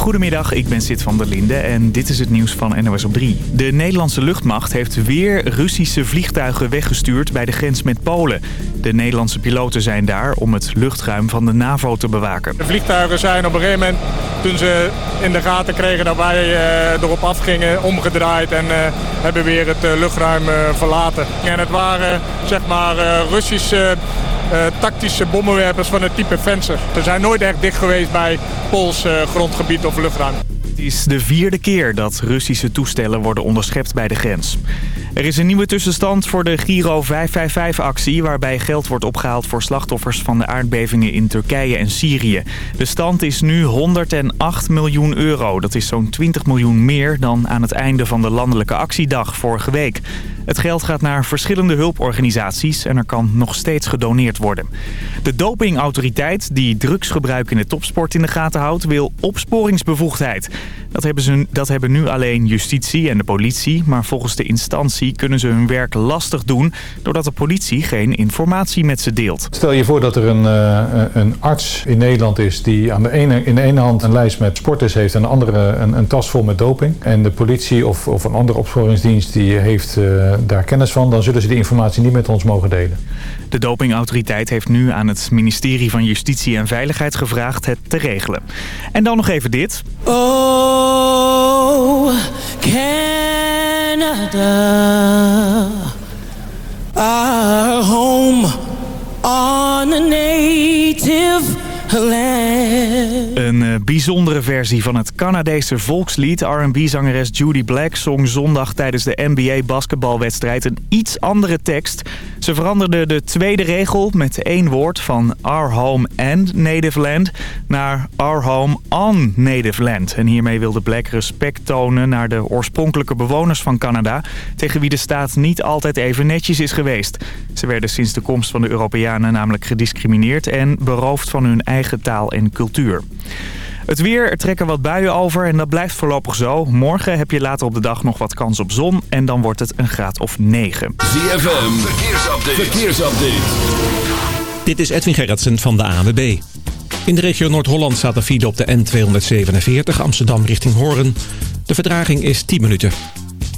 Goedemiddag, ik ben Sid van der Linde en dit is het nieuws van NOS op 3. De Nederlandse luchtmacht heeft weer Russische vliegtuigen weggestuurd bij de grens met Polen. De Nederlandse piloten zijn daar om het luchtruim van de NAVO te bewaken. De vliegtuigen zijn op een gegeven moment, toen ze in de gaten kregen dat wij uh, erop afgingen, omgedraaid en uh, hebben weer het uh, luchtruim verlaten. En het waren zeg maar Russische tactische bommenwerpers van het type Fencer. Ze zijn nooit echt dicht geweest bij Pools uh, grondgebied of luchtruim. Het is de vierde keer dat Russische toestellen worden onderschept bij de grens. Er is een nieuwe tussenstand voor de Giro 555-actie... waarbij geld wordt opgehaald voor slachtoffers van de aardbevingen in Turkije en Syrië. De stand is nu 108 miljoen euro. Dat is zo'n 20 miljoen meer dan aan het einde van de landelijke actiedag vorige week. Het geld gaat naar verschillende hulporganisaties en er kan nog steeds gedoneerd worden. De dopingautoriteit, die drugsgebruik in de topsport in de gaten houdt, wil opsporingsbevoegdheid. Dat hebben, ze, dat hebben nu alleen justitie en de politie, maar volgens de instantie kunnen ze hun werk lastig doen... doordat de politie geen informatie met ze deelt. Stel je voor dat er een, uh, een arts in Nederland is die aan de ene, in de ene hand een lijst met sporters heeft... en de andere een, een tas vol met doping. En de politie of, of een andere opsporingsdienst die heeft uh, daar kennis van... dan zullen ze die informatie niet met ons mogen delen. De dopingautoriteit heeft nu aan het ministerie van Justitie en Veiligheid gevraagd het te regelen. En dan nog even dit. Oh, Canada, our home on a native een uh, bijzondere versie van het Canadese volkslied. R&B-zangeres Judy Black zong zondag tijdens de NBA-basketbalwedstrijd een iets andere tekst. Ze veranderde de tweede regel met één woord van Our Home and Native Land naar Our Home on Native Land. En hiermee wilde Black respect tonen naar de oorspronkelijke bewoners van Canada... tegen wie de staat niet altijd even netjes is geweest. Ze werden sinds de komst van de Europeanen namelijk gediscrimineerd en beroofd van hun eigen eigen taal en cultuur. Het weer, er trekken wat buien over en dat blijft voorlopig zo. Morgen heb je later op de dag nog wat kans op zon en dan wordt het een graad of 9. ZFM, verkeersupdate. verkeersupdate. Dit is Edwin Gerritsen van de ANWB. In de regio Noord-Holland staat de file op de N247 Amsterdam richting Hoorn. De vertraging is 10 minuten.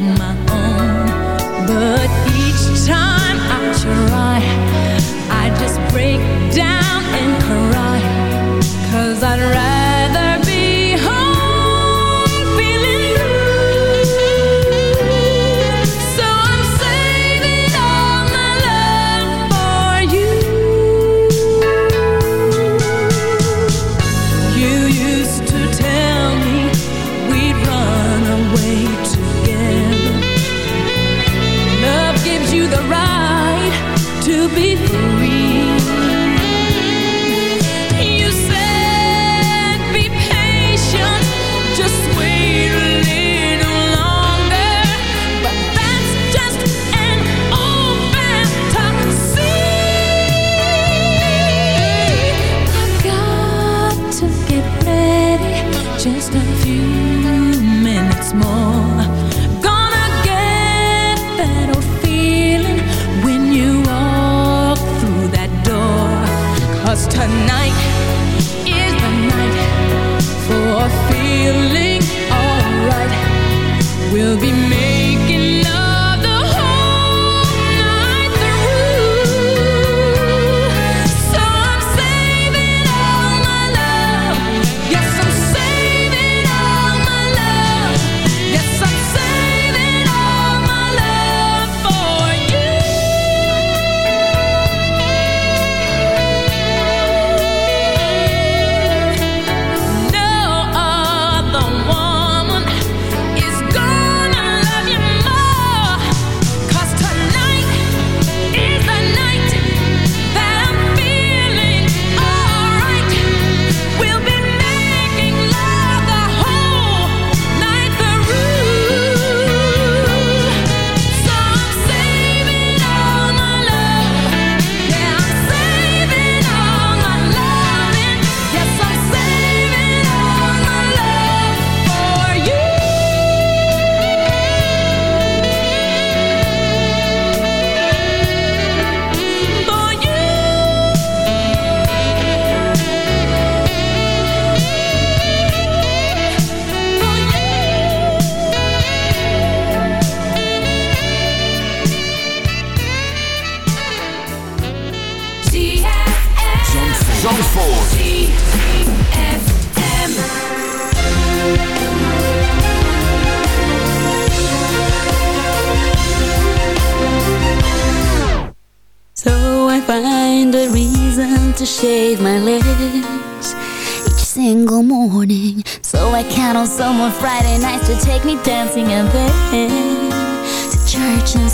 my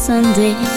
Sunday.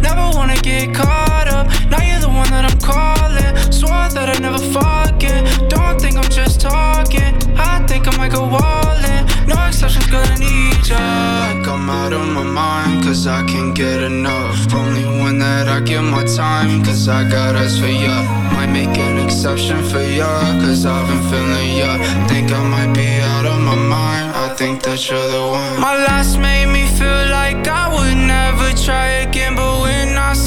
Never wanna get caught up. Now you're the one that I'm calling. Swore that I'd never forget. Don't think I'm just talking. I think I might go all in. No exceptions, gonna need ya. Like I'm out of my mind, cause I can't get enough. Only one that I give my time, cause I got us for ya. Might make an exception for ya, cause I've been feeling ya. Think I might be out of my mind, I think that you're the one. My last made me feel like I would never try again, I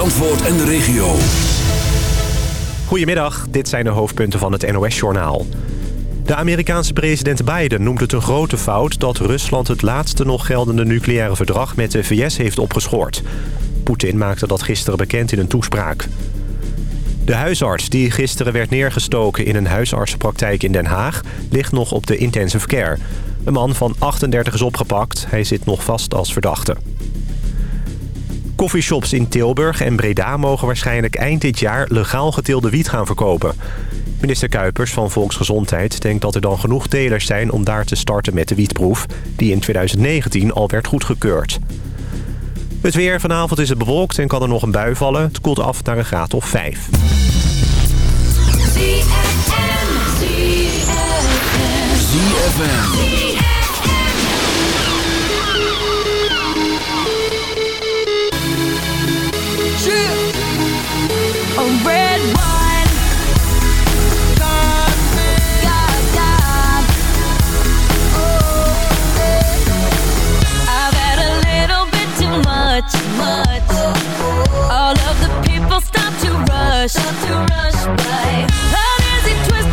Zandvoort en de regio. Goedemiddag, dit zijn de hoofdpunten van het NOS-journaal. De Amerikaanse president Biden noemt het een grote fout... dat Rusland het laatste nog geldende nucleaire verdrag met de VS heeft opgeschort. Poetin maakte dat gisteren bekend in een toespraak. De huisarts die gisteren werd neergestoken in een huisartsenpraktijk in Den Haag... ligt nog op de intensive care. Een man van 38 is opgepakt. Hij zit nog vast als verdachte. Coffeeshops in Tilburg en Breda mogen waarschijnlijk eind dit jaar legaal geteelde wiet gaan verkopen. Minister Kuipers van Volksgezondheid denkt dat er dan genoeg telers zijn om daar te starten met de wietproef, die in 2019 al werd goedgekeurd. Het weer vanavond is het bewolkt en kan er nog een bui vallen. Het koelt af naar een graad of 5. ZFM. Much. All of the people stop to rush, to rush by. An easy twist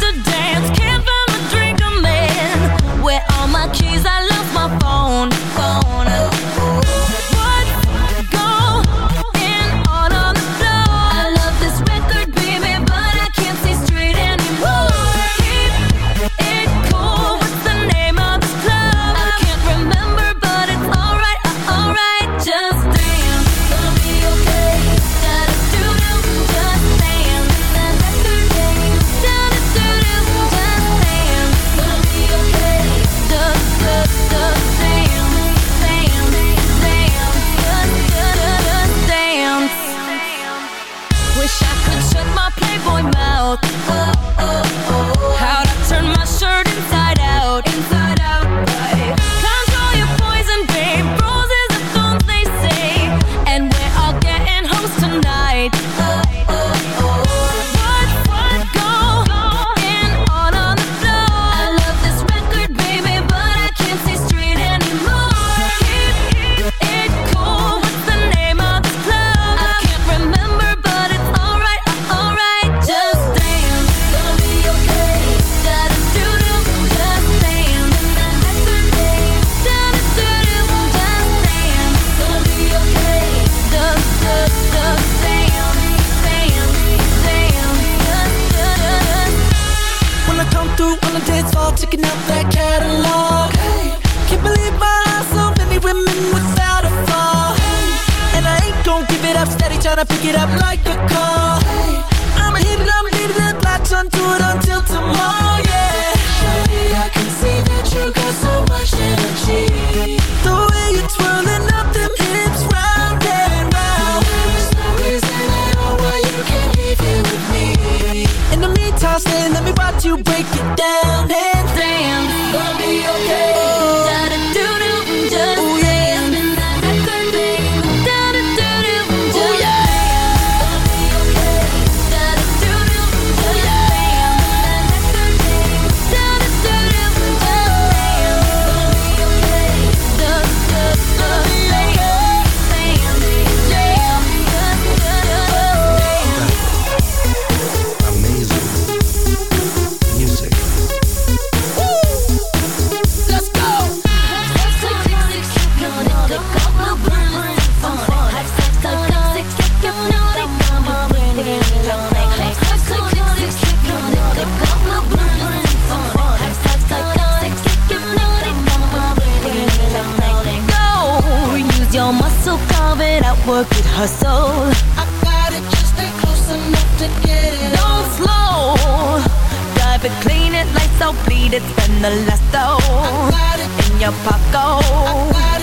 go.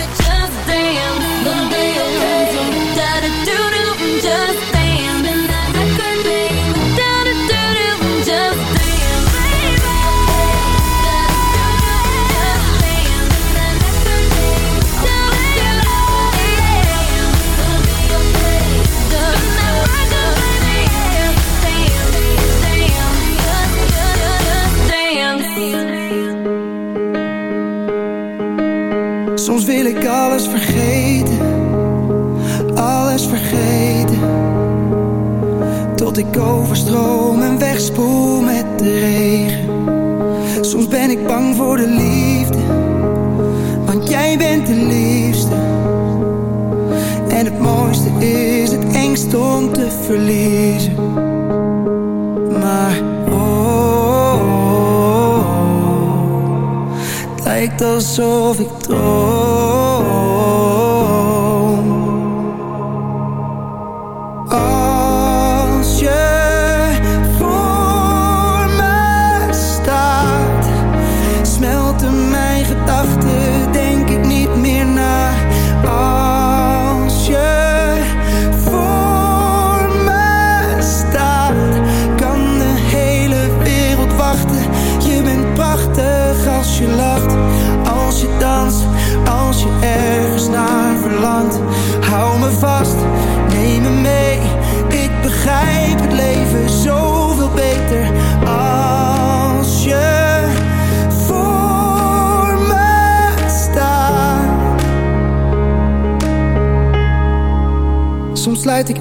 ik overstroom en wegspoel met de regen. Soms ben ik bang voor de liefde, want jij bent de liefste. En het mooiste is het engst om te verliezen. Maar oh, oh het lijkt alsof ik droom.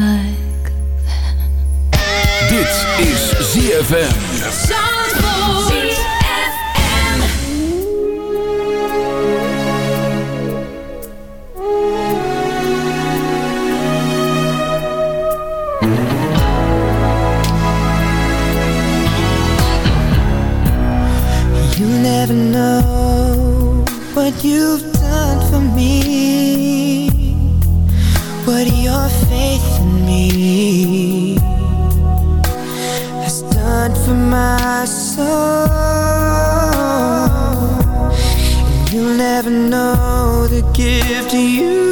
like is ZFM. You never know what you've soul. You'll never know the gift you.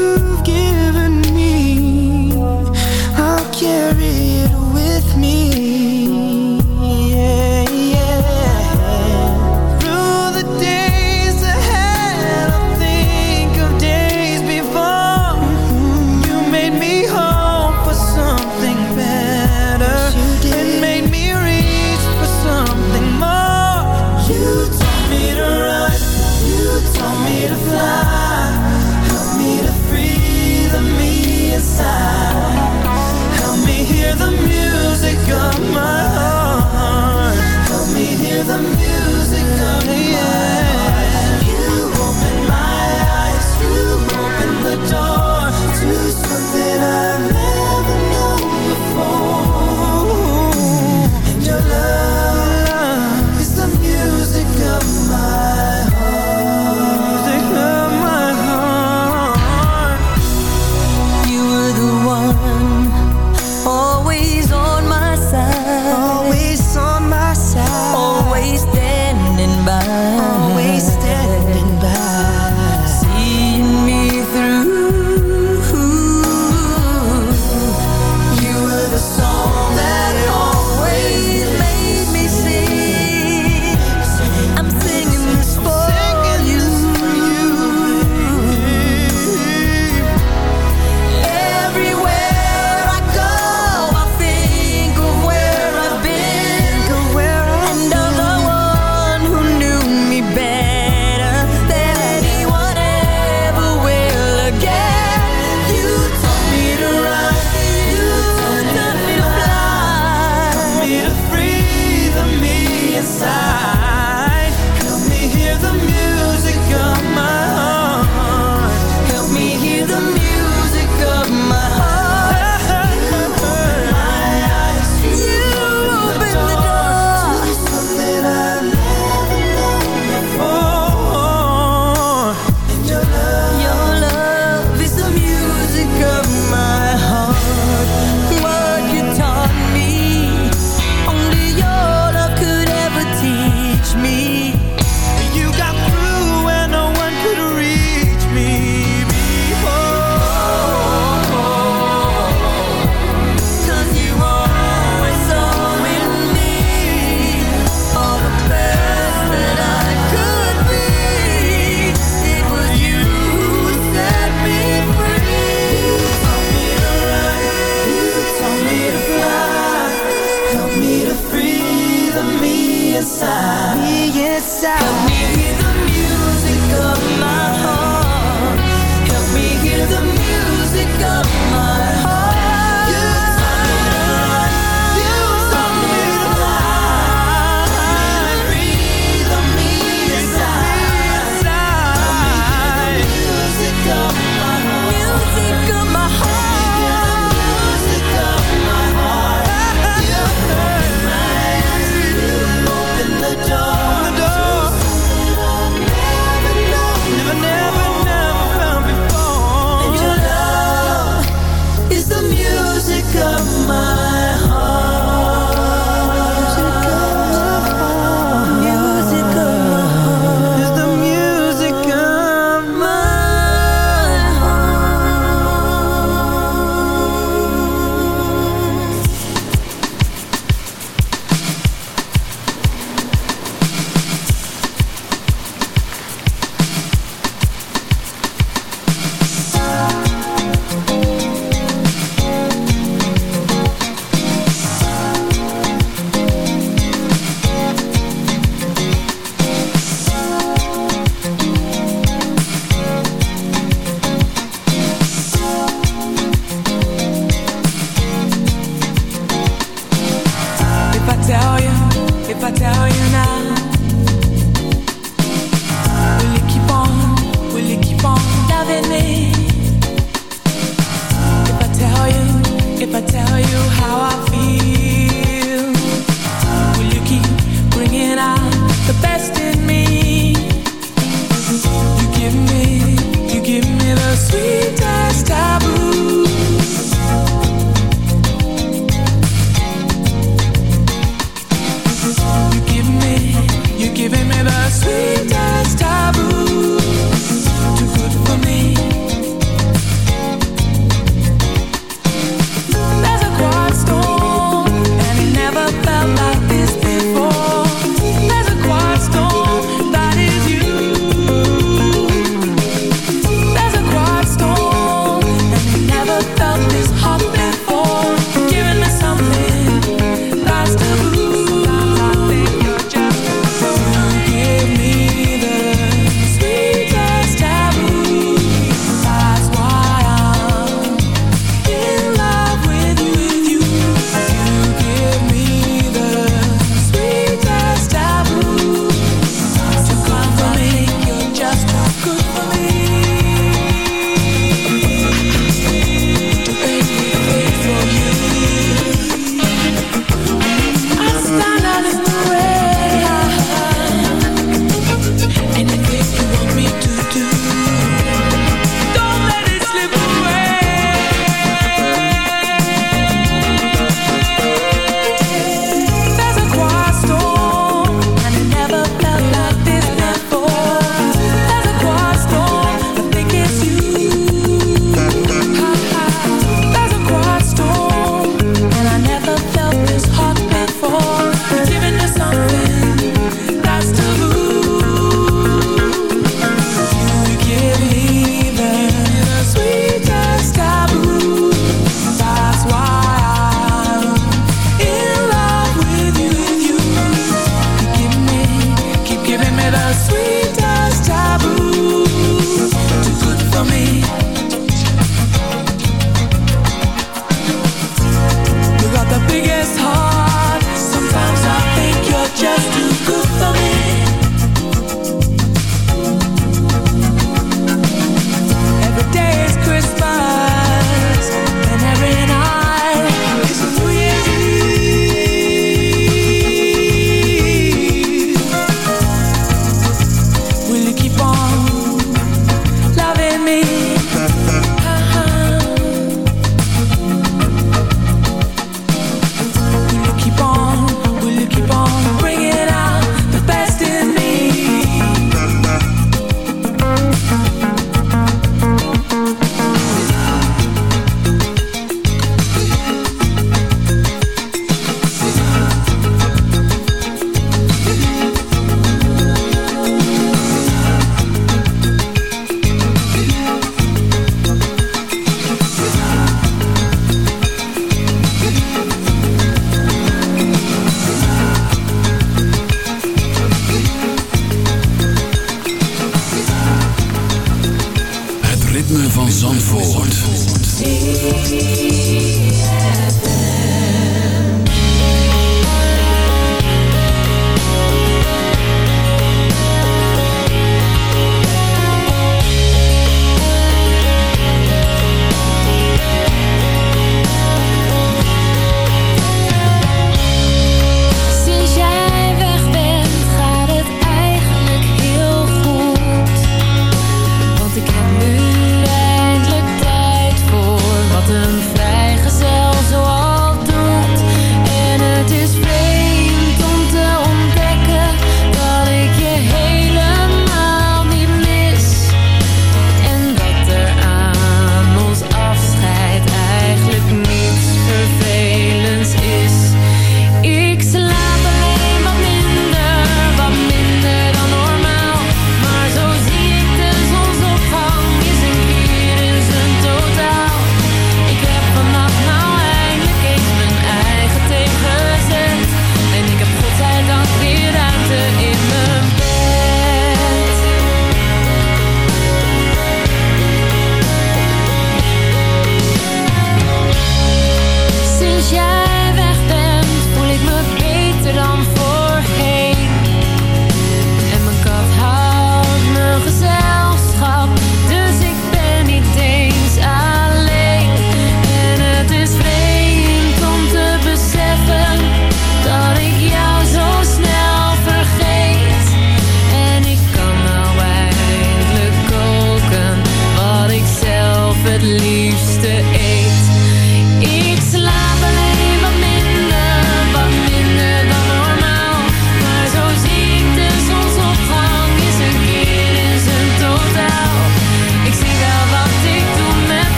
The sweetest taboo.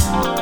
love.